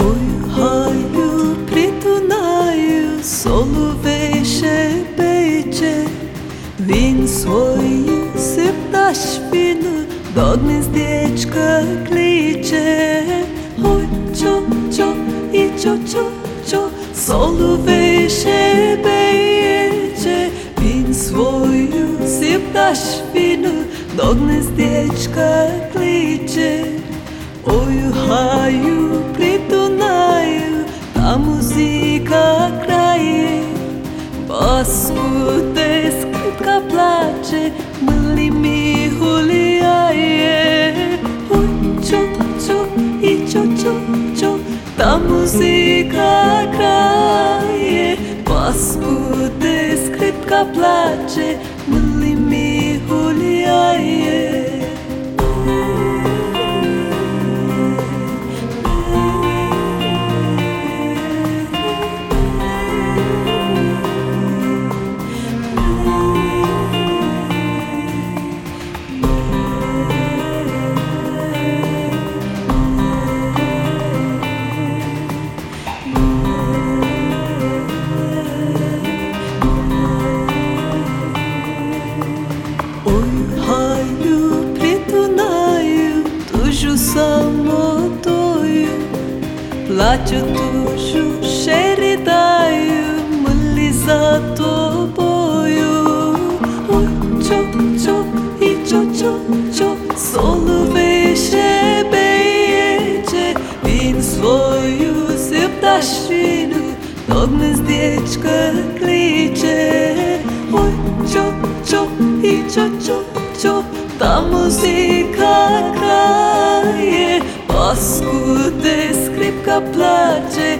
Ой, хаю, при Дунаю, соловейше пече, Він свої сипта шпіну, до гнездечка кличе. Ой, чо, чо, і чо, чо, чо, соловейше пече, Він свою сипта шпіну, до гнездечка кличе. ascutesc cât ca place Mâli mi huliaie Uciu, ciu, iciu, ciu, ciu Ta da muzica craie. O ascutesc cât ca place Mâli mi samudóju Plaču dušu šeri daju Mli za toboju Oy çok çok i çok çok çok Solu ve şebeyece Vin svoju ziptaşinu Dognes dječka kliče Oy çok çok i çok çok çok Ta muzika kraja Ascultă, descrip că place.